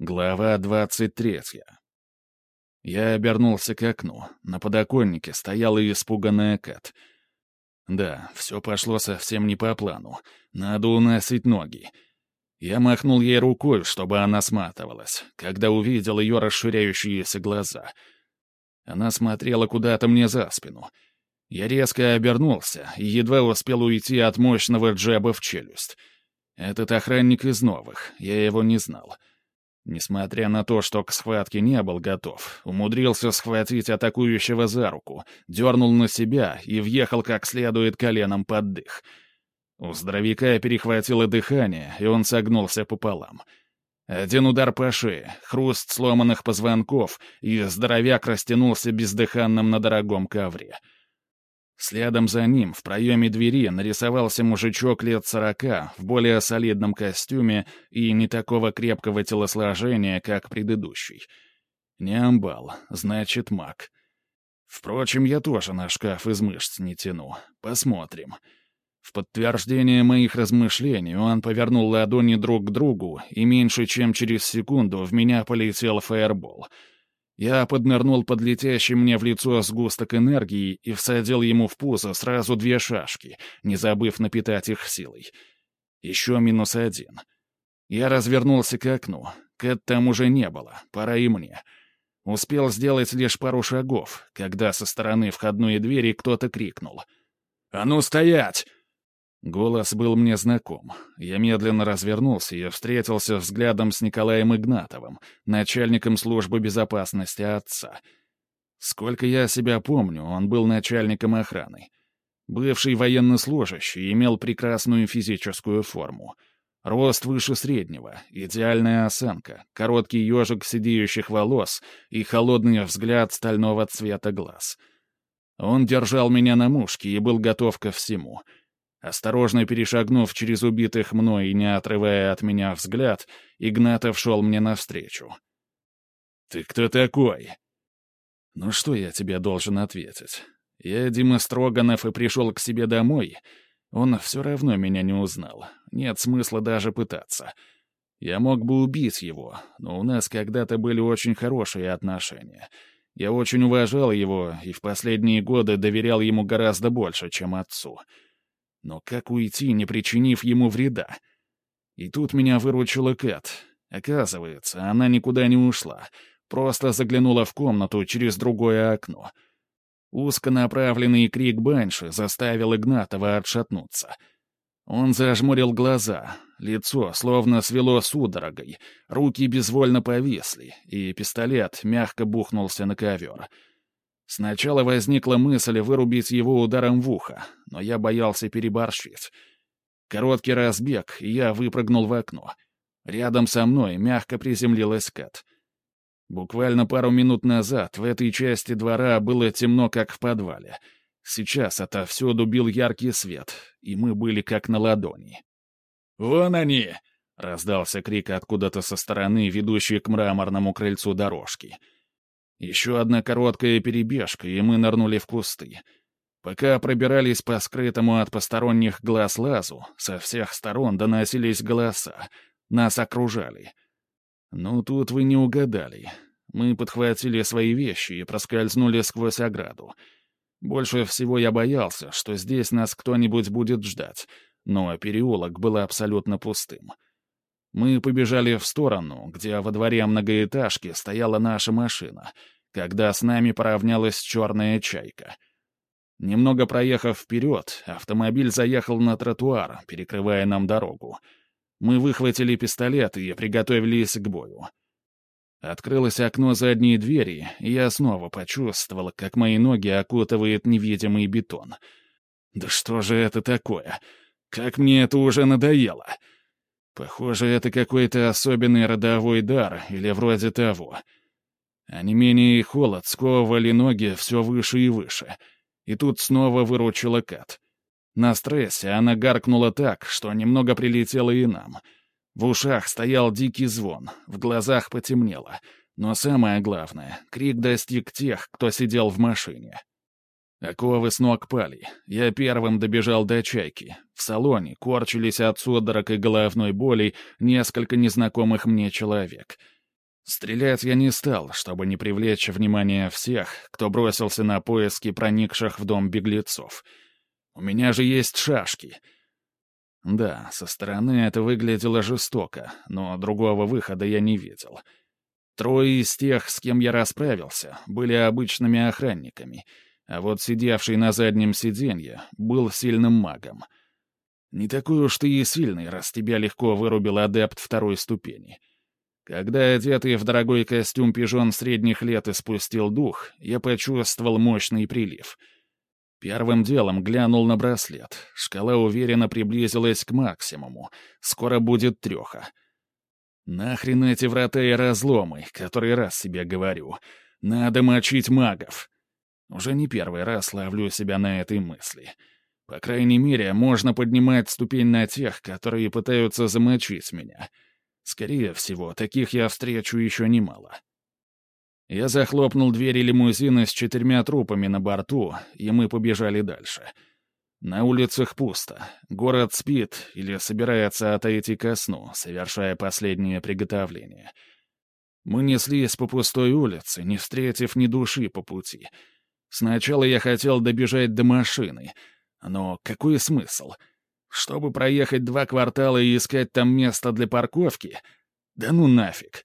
Глава двадцать третья. Я обернулся к окну. На подоконнике стояла испуганная Кэт. Да, все пошло совсем не по плану. Надо уносить ноги. Я махнул ей рукой, чтобы она сматывалась, когда увидел ее расширяющиеся глаза. Она смотрела куда-то мне за спину. Я резко обернулся и едва успел уйти от мощного джеба в челюсть. Этот охранник из новых, я его не знал. — Несмотря на то, что к схватке не был готов, умудрился схватить атакующего за руку, дернул на себя и въехал как следует коленом под дых. У здоровяка перехватило дыхание, и он согнулся пополам. Один удар по шее, хруст сломанных позвонков, и здоровяк растянулся бездыханным на дорогом ковре — Следом за ним в проеме двери нарисовался мужичок лет сорока в более солидном костюме и не такого крепкого телосложения, как предыдущий. Не амбал, значит маг. Впрочем, я тоже на шкаф из мышц не тяну. Посмотрим. В подтверждение моих размышлений он повернул ладони друг к другу, и меньше чем через секунду в меня полетел фаербол — я поднырнул под летящий мне в лицо сгусток энергии и всадил ему в пузо сразу две шашки, не забыв напитать их силой. Еще минус один. Я развернулся к окну. Кэт там уже не было, пора и мне. Успел сделать лишь пару шагов, когда со стороны входной двери кто-то крикнул. «А ну стоять!» Голос был мне знаком. Я медленно развернулся и встретился взглядом с Николаем Игнатовым, начальником службы безопасности отца. Сколько я себя помню, он был начальником охраны. Бывший военнослужащий имел прекрасную физическую форму. Рост выше среднего, идеальная осанка, короткий ежик сидеющих волос и холодный взгляд стального цвета глаз. Он держал меня на мушке и был готов ко всему — Осторожно перешагнув через убитых мной и не отрывая от меня взгляд, Игнатов шел мне навстречу. «Ты кто такой?» «Ну что я тебе должен ответить? Я Дима Строганов и пришел к себе домой. Он все равно меня не узнал. Нет смысла даже пытаться. Я мог бы убить его, но у нас когда-то были очень хорошие отношения. Я очень уважал его и в последние годы доверял ему гораздо больше, чем отцу». Но как уйти, не причинив ему вреда? И тут меня выручила Кэт. Оказывается, она никуда не ушла, просто заглянула в комнату через другое окно. Узконаправленный крик Банши заставил Игнатова отшатнуться. Он зажмурил глаза, лицо словно свело судорогой, руки безвольно повисли, и пистолет мягко бухнулся на ковер — Сначала возникла мысль вырубить его ударом в ухо, но я боялся переборщить. Короткий разбег, и я выпрыгнул в окно. Рядом со мной мягко приземлилась Кат. Буквально пару минут назад в этой части двора было темно, как в подвале. Сейчас отовсюду бил яркий свет, и мы были как на ладони. «Вон они!» — раздался крик откуда-то со стороны, ведущей к мраморному крыльцу дорожки — еще одна короткая перебежка, и мы нырнули в кусты. Пока пробирались по скрытому от посторонних глаз лазу, со всех сторон доносились голоса. Нас окружали. Ну, тут вы не угадали. Мы подхватили свои вещи и проскользнули сквозь ограду. Больше всего я боялся, что здесь нас кто-нибудь будет ждать, но переулок был абсолютно пустым. Мы побежали в сторону, где во дворе многоэтажки стояла наша машина, когда с нами поравнялась черная чайка. Немного проехав вперед, автомобиль заехал на тротуар, перекрывая нам дорогу. Мы выхватили пистолет и приготовились к бою. Открылось окно задней двери, и я снова почувствовал, как мои ноги окутывает невидимый бетон. Да что же это такое? Как мне это уже надоело! Похоже, это какой-то особенный родовой дар или вроде того. А не менее холод сковывали ноги все выше и выше. И тут снова выручила Кат. На стрессе она гаркнула так, что немного прилетело и нам. В ушах стоял дикий звон, в глазах потемнело. Но самое главное, крик достиг тех, кто сидел в машине. Оковы с ног пали. Я первым добежал до чайки. В салоне корчились от судорог и головной боли несколько незнакомых мне человек. Стрелять я не стал, чтобы не привлечь внимание всех, кто бросился на поиски проникших в дом беглецов. У меня же есть шашки. Да, со стороны это выглядело жестоко, но другого выхода я не видел. Трое из тех, с кем я расправился, были обычными охранниками, а вот сидевший на заднем сиденье был сильным магом. Не такой уж ты и сильный, раз тебя легко вырубил адепт второй ступени. Когда одетый в дорогой костюм пижон средних лет испустил дух, я почувствовал мощный прилив. Первым делом глянул на браслет. Шкала уверенно приблизилась к максимуму. Скоро будет треха. Нахрен эти врата и разломы, который раз себе говорю. Надо мочить магов. Уже не первый раз ловлю себя на этой мысли. По крайней мере, можно поднимать ступень на тех, которые пытаются замочить меня — Скорее всего, таких я встречу еще немало. Я захлопнул двери лимузина с четырьмя трупами на борту, и мы побежали дальше. На улицах пусто. Город спит или собирается отойти ко сну, совершая последнее приготовление. Мы неслись по пустой улице, не встретив ни души по пути. Сначала я хотел добежать до машины, но какой смысл — чтобы проехать два квартала и искать там место для парковки? Да ну нафиг.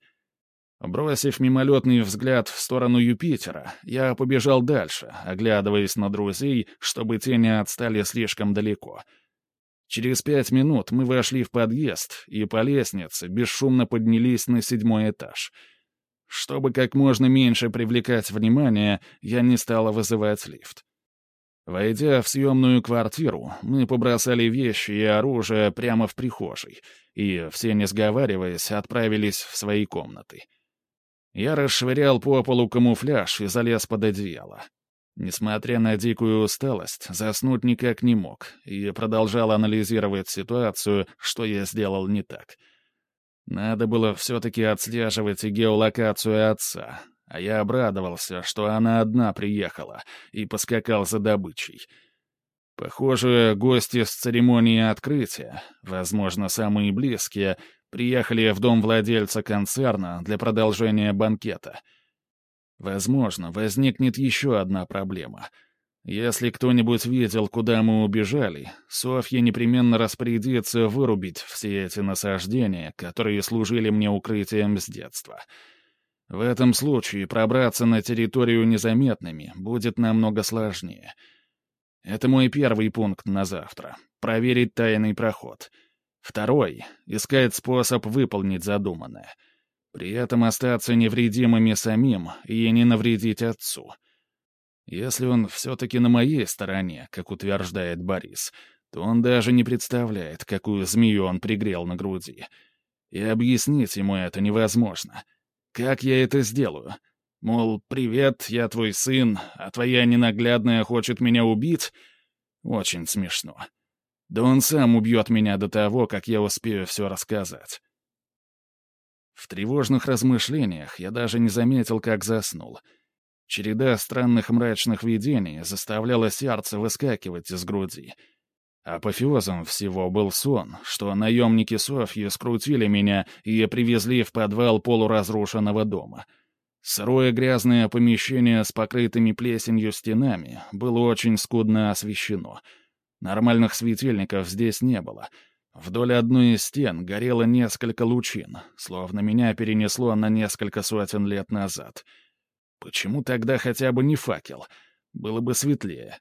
Бросив мимолетный взгляд в сторону Юпитера, я побежал дальше, оглядываясь на друзей, чтобы те не отстали слишком далеко. Через пять минут мы вошли в подъезд и по лестнице бесшумно поднялись на седьмой этаж. Чтобы как можно меньше привлекать внимание, я не стала вызывать лифт. Войдя в съемную квартиру, мы побросали вещи и оружие прямо в прихожей, и, все не сговариваясь, отправились в свои комнаты. Я расшвырял по полу камуфляж и залез под одеяло. Несмотря на дикую усталость, заснуть никак не мог и продолжал анализировать ситуацию, что я сделал не так. Надо было все-таки отслеживать геолокацию отца, а я обрадовался, что она одна приехала, и поскакал за добычей. Похоже, гости с церемонии открытия, возможно, самые близкие, приехали в дом владельца концерна для продолжения банкета. Возможно, возникнет еще одна проблема. Если кто-нибудь видел, куда мы убежали, Софья непременно распорядится вырубить все эти насаждения, которые служили мне укрытием с детства — в этом случае пробраться на территорию незаметными будет намного сложнее. Это мой первый пункт на завтра — проверить тайный проход. Второй — искать способ выполнить задуманное. При этом остаться невредимыми самим и не навредить отцу. Если он все-таки на моей стороне, как утверждает Борис, то он даже не представляет, какую змею он пригрел на груди. И объяснить ему это невозможно — как я это сделаю? Мол, привет, я твой сын, а твоя ненаглядная хочет меня убить? Очень смешно. Да он сам убьет меня до того, как я успею все рассказать. В тревожных размышлениях я даже не заметил, как заснул. Череда странных мрачных видений заставляла сердце выскакивать из груди — Апофеозом всего был сон, что наемники Софьи скрутили меня и привезли в подвал полуразрушенного дома. Сырое грязное помещение с покрытыми плесенью стенами было очень скудно освещено. Нормальных светильников здесь не было. Вдоль одной из стен горело несколько лучин, словно меня перенесло на несколько сотен лет назад. Почему тогда хотя бы не факел? Было бы светлее.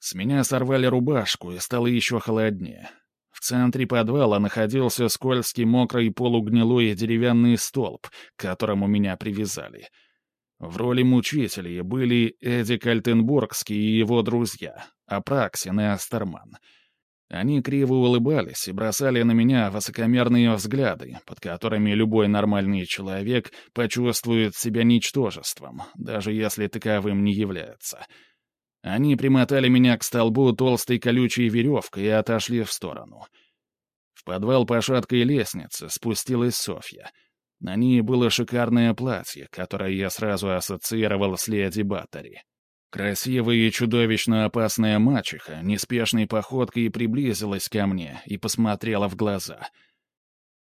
С меня сорвали рубашку, и стало еще холоднее. В центре подвала находился скользкий, мокрый, полугнилой деревянный столб, к которому меня привязали. В роли мучителей были Эдди Кальтенбургский и его друзья, Апраксин и Астерман. Они криво улыбались и бросали на меня высокомерные взгляды, под которыми любой нормальный человек почувствует себя ничтожеством, даже если таковым не является — они примотали меня к столбу толстой колючей веревкой и отошли в сторону. В подвал по шаткой лестнице спустилась Софья. На ней было шикарное платье, которое я сразу ассоциировал с леди Баттери. Красивая и чудовищно опасная мачеха неспешной походкой приблизилась ко мне и посмотрела в глаза.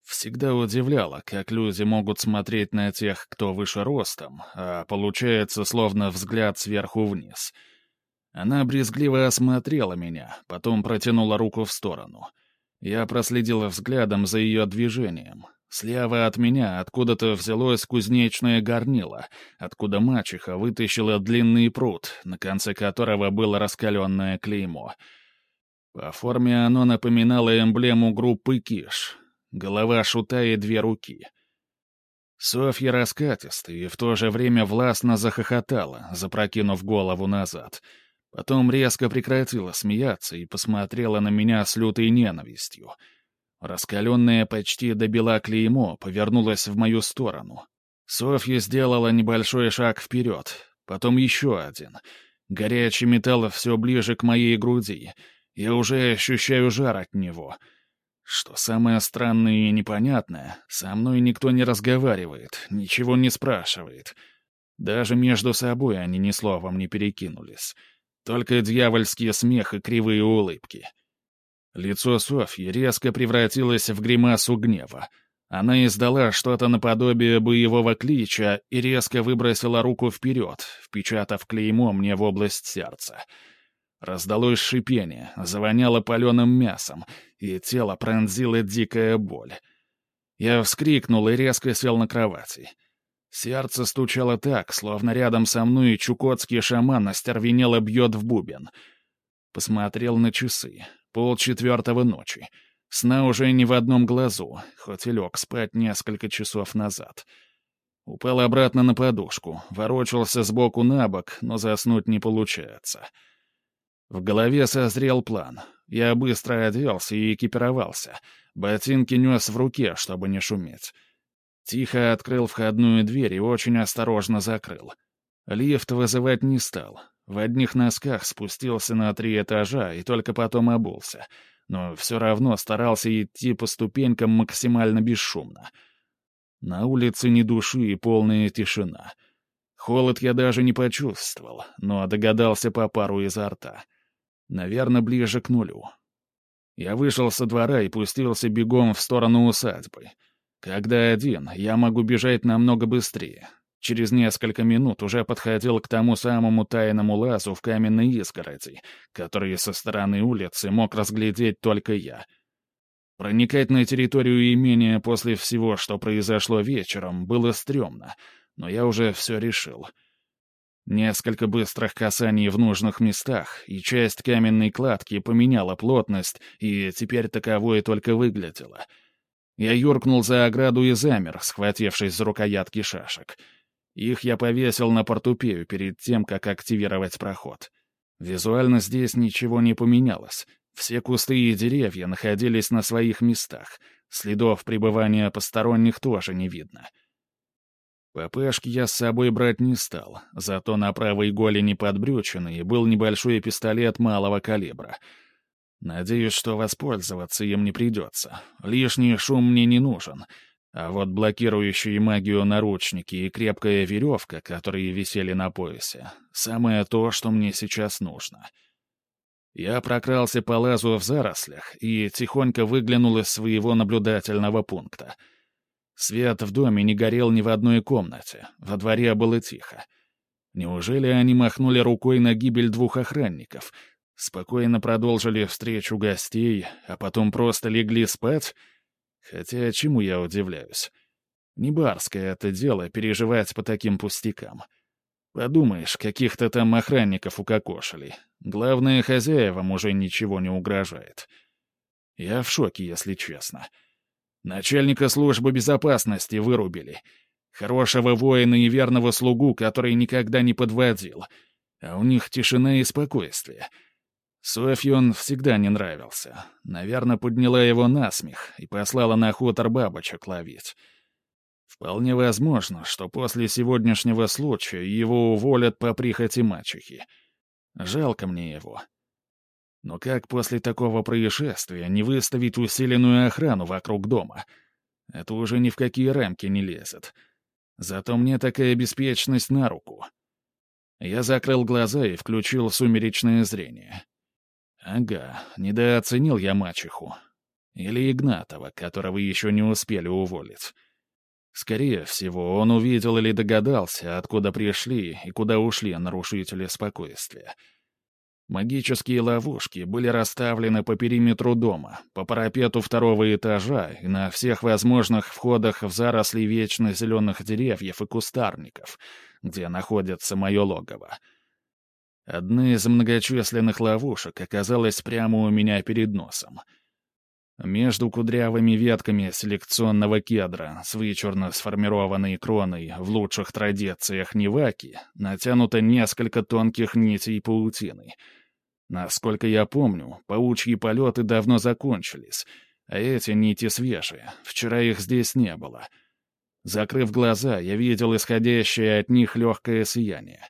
Всегда удивляло, как люди могут смотреть на тех, кто выше ростом, а получается словно взгляд сверху вниз. Она брезгливо осмотрела меня, потом протянула руку в сторону. Я проследила взглядом за ее движением. Слева от меня откуда-то взялось кузнечное горнило, откуда мачеха вытащила длинный пруд, на конце которого было раскаленное клеймо. По форме оно напоминало эмблему группы Киш, голова шута и две руки. Софья раскатисто и в то же время властно захохотала, запрокинув голову назад. Потом резко прекратила смеяться и посмотрела на меня с лютой ненавистью. Раскаленное почти до бела клеймо повернулось в мою сторону. Софья сделала небольшой шаг вперед, потом еще один. Горячий металл все ближе к моей груди. Я уже ощущаю жар от него — что самое странное и непонятное, со мной никто не разговаривает, ничего не спрашивает. Даже между собой они ни словом не перекинулись. Только дьявольский смех и кривые улыбки. Лицо Софьи резко превратилось в гримасу гнева. Она издала что-то наподобие боевого клича и резко выбросила руку вперед, впечатав клеймо мне в область сердца — Раздалось шипение, завоняло паленым мясом, и тело пронзила дикая боль. Я вскрикнул и резко сел на кровати. Сердце стучало так, словно рядом со мной чукотский шаман остервенело бьет в бубен. Посмотрел на часы. Полчетвертого ночи. Сна уже не в одном глазу, хоть и лег спать несколько часов назад. Упал обратно на подушку, ворочался сбоку на бок, но заснуть не получается. — в голове созрел план. Я быстро оделся и экипировался. Ботинки нес в руке, чтобы не шуметь. Тихо открыл входную дверь и очень осторожно закрыл. Лифт вызывать не стал. В одних носках спустился на три этажа и только потом обулся. Но все равно старался идти по ступенькам максимально бесшумно. На улице ни души и полная тишина. Холод я даже не почувствовал, но догадался по пару изо рта. Наверное, ближе к нулю. Я вышел со двора и пустился бегом в сторону усадьбы. Когда один, я могу бежать намного быстрее. Через несколько минут уже подходил к тому самому тайному лазу в каменной изгороди, который со стороны улицы мог разглядеть только я. Проникать на территорию имения после всего, что произошло вечером, было стрёмно, но я уже все решил — Несколько быстрых касаний в нужных местах, и часть каменной кладки поменяла плотность, и теперь таковое только выглядело. Я юркнул за ограду и замер, схватившись за рукоятки шашек. Их я повесил на портупею перед тем, как активировать проход. Визуально здесь ничего не поменялось. Все кусты и деревья находились на своих местах. Следов пребывания посторонних тоже не видно. — ППшки я с собой брать не стал, зато на правой голени подбрюченный был небольшой пистолет малого калибра. Надеюсь, что воспользоваться им не придется. Лишний шум мне не нужен. А вот блокирующие магию наручники и крепкая веревка, которые висели на поясе, самое то, что мне сейчас нужно. Я прокрался по лазу в зарослях и тихонько выглянул из своего наблюдательного пункта — Свет в доме не горел ни в одной комнате, во дворе было тихо. Неужели они махнули рукой на гибель двух охранников, спокойно продолжили встречу гостей, а потом просто легли спать? Хотя чему я удивляюсь? Не барское это дело переживать по таким пустякам. Подумаешь, каких-то там охранников укокошили. Главное, хозяевам уже ничего не угрожает. Я в шоке, если честно. — Начальника службы безопасности вырубили. Хорошего воина и верного слугу, который никогда не подводил. А у них тишина и спокойствие. Софье он всегда не нравился. Наверное, подняла его на смех и послала на хутор бабочек ловить. Вполне возможно, что после сегодняшнего случая его уволят по прихоти мачехи. Жалко мне его. Но как после такого происшествия не выставить усиленную охрану вокруг дома? Это уже ни в какие рамки не лезет. Зато мне такая беспечность на руку. Я закрыл глаза и включил сумеречное зрение. Ага, недооценил я мачеху. Или Игнатова, которого еще не успели уволить. Скорее всего, он увидел или догадался, откуда пришли и куда ушли нарушители спокойствия. Магические ловушки были расставлены по периметру дома, по парапету второго этажа и на всех возможных входах в заросли вечно зеленых деревьев и кустарников, где находится мое логово. Одна из многочисленных ловушек оказалась прямо у меня перед носом — между кудрявыми ветками селекционного кедра с вычурно сформированной кроной в лучших традициях Неваки натянуто несколько тонких нитей паутины. Насколько я помню, паучьи полеты давно закончились, а эти нити свежие, вчера их здесь не было. Закрыв глаза, я видел исходящее от них легкое сияние.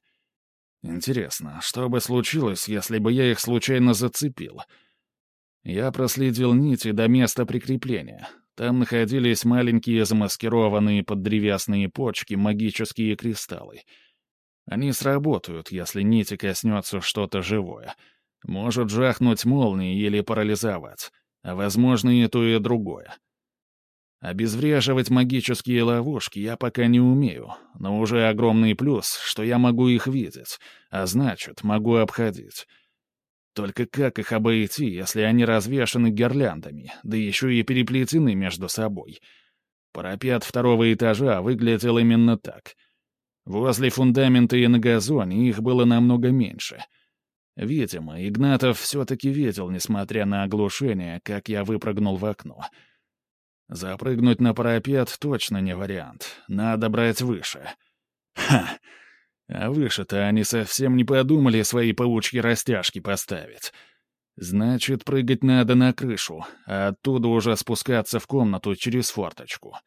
Интересно, что бы случилось, если бы я их случайно зацепил — я проследил нити до места прикрепления. Там находились маленькие замаскированные под древесные почки магические кристаллы. Они сработают, если нити коснется что-то живое. Может жахнуть молнией или парализовать. А возможно и то, и другое. Обезвреживать магические ловушки я пока не умею, но уже огромный плюс, что я могу их видеть, а значит, могу обходить. Только как их обойти, если они развешаны гирляндами, да еще и переплетены между собой? Парапет второго этажа выглядел именно так. Возле фундамента и на газоне их было намного меньше. Видимо, Игнатов все-таки видел, несмотря на оглушение, как я выпрыгнул в окно. Запрыгнуть на парапет точно не вариант. Надо брать выше. Ха! А выше-то они совсем не подумали свои паучьи растяжки поставить. Значит, прыгать надо на крышу, а оттуда уже спускаться в комнату через форточку.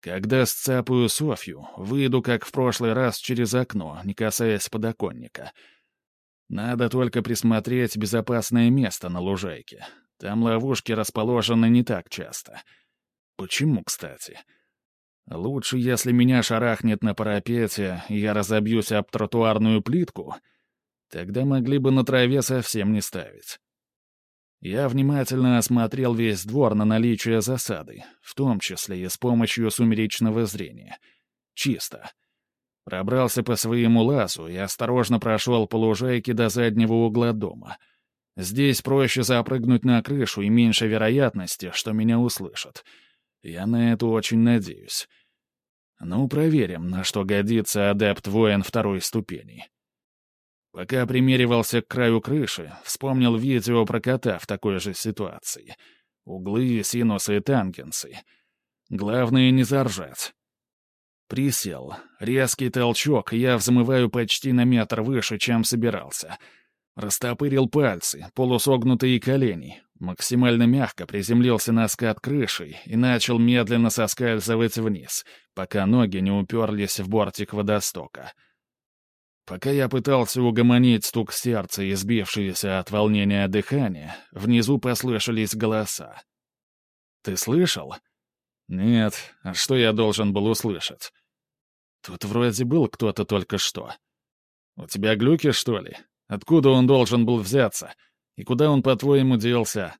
Когда сцапаю Софью, выйду, как в прошлый раз, через окно, не касаясь подоконника. Надо только присмотреть безопасное место на лужайке. Там ловушки расположены не так часто. Почему, кстати? — Лучше, если меня шарахнет на парапете, и я разобьюсь об тротуарную плитку, тогда могли бы на траве совсем не ставить. Я внимательно осмотрел весь двор на наличие засады, в том числе и с помощью сумеречного зрения. Чисто. Пробрался по своему лазу и осторожно прошел по лужайке до заднего угла дома. Здесь проще запрыгнуть на крышу и меньше вероятности, что меня услышат. Я на это очень надеюсь. Ну, проверим, на что годится адепт-воин второй ступени. Пока примеривался к краю крыши, вспомнил видео про кота в такой же ситуации. Углы, синусы и тангенсы. Главное не заржать. Присел. Резкий толчок, я взмываю почти на метр выше, чем собирался. Растопырил пальцы, полусогнутые колени, Максимально мягко приземлился на скат крыши и начал медленно соскальзывать вниз, пока ноги не уперлись в бортик водостока. Пока я пытался угомонить стук сердца и от волнения дыхание, внизу послышались голоса. «Ты слышал?» «Нет. А что я должен был услышать?» «Тут вроде был кто-то только что. У тебя глюки, что ли? Откуда он должен был взяться?» И куда он, по-твоему, делся?»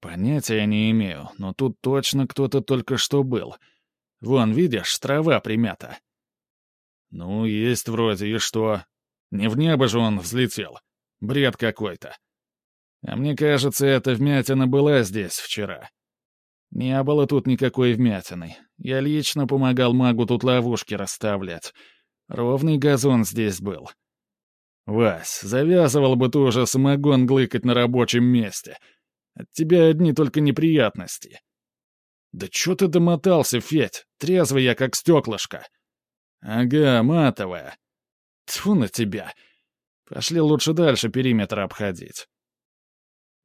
«Понятия не имею, но тут точно кто-то только что был. Вон, видишь, трава примята». «Ну, есть вроде, и что? Не в небо же он взлетел. Бред какой-то. А мне кажется, эта вмятина была здесь вчера. Не было тут никакой вмятины. Я лично помогал магу тут ловушки расставлять. Ровный газон здесь был. «Вась, завязывал бы ты уже самогон глыкать на рабочем месте. От тебя одни только неприятности». «Да чё ты домотался, Федь? Трезвый я, как стеклышко». «Ага, матовая». Тьфу на тебя. Пошли лучше дальше периметр обходить».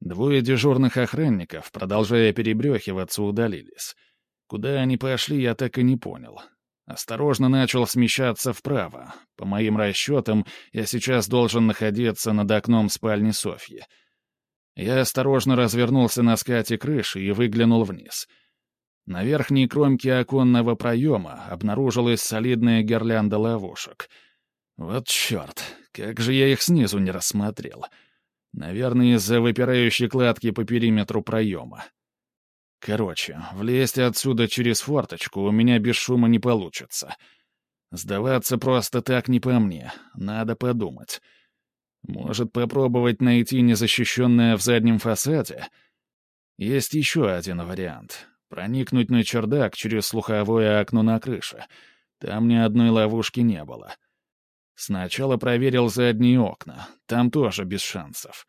Двое дежурных охранников, продолжая перебрехиваться, удалились. Куда они пошли, я так и не понял. Осторожно начал смещаться вправо. По моим расчетам, я сейчас должен находиться над окном спальни Софьи. Я осторожно развернулся на скате крыши и выглянул вниз. На верхней кромке оконного проема обнаружилась солидная гирлянда ловушек. Вот черт, как же я их снизу не рассмотрел. Наверное, из-за выпирающей кладки по периметру проема. Короче, влезть отсюда через форточку у меня без шума не получится. Сдаваться просто так не по мне, надо подумать. Может, попробовать найти незащищенное в заднем фасаде? Есть еще один вариант. Проникнуть на чердак через слуховое окно на крыше. Там ни одной ловушки не было. Сначала проверил задние окна. Там тоже без шансов.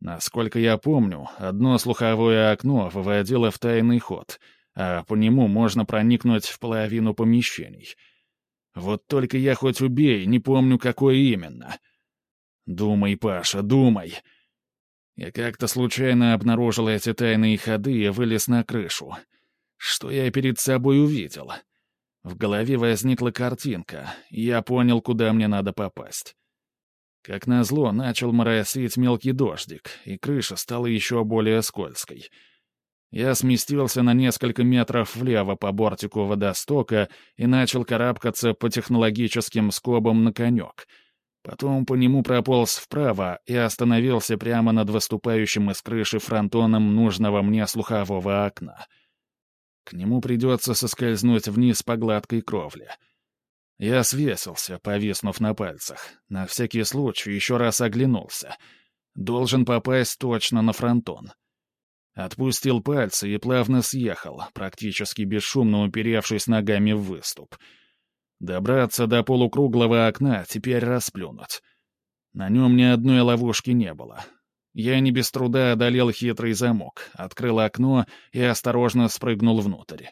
Насколько я помню, одно слуховое окно выводило в тайный ход, а по нему можно проникнуть в половину помещений. Вот только я хоть убей, не помню, какое именно. Думай, Паша, думай. Я как-то случайно обнаружил эти тайные ходы и вылез на крышу. Что я перед собой увидел? В голове возникла картинка, и я понял, куда мне надо попасть. Как назло, начал моросить мелкий дождик, и крыша стала еще более скользкой. Я сместился на несколько метров влево по бортику водостока и начал карабкаться по технологическим скобам на конек. Потом по нему прополз вправо и остановился прямо над выступающим из крыши фронтоном нужного мне слухового окна — к нему придется соскользнуть вниз по гладкой кровле. Я свесился, повиснув на пальцах. На всякий случай еще раз оглянулся. Должен попасть точно на фронтон. Отпустил пальцы и плавно съехал, практически бесшумно уперевшись ногами в выступ. Добраться до полукруглого окна, теперь расплюнуть. На нем ни одной ловушки не было. Я не без труда одолел хитрый замок, открыл окно и осторожно спрыгнул внутрь.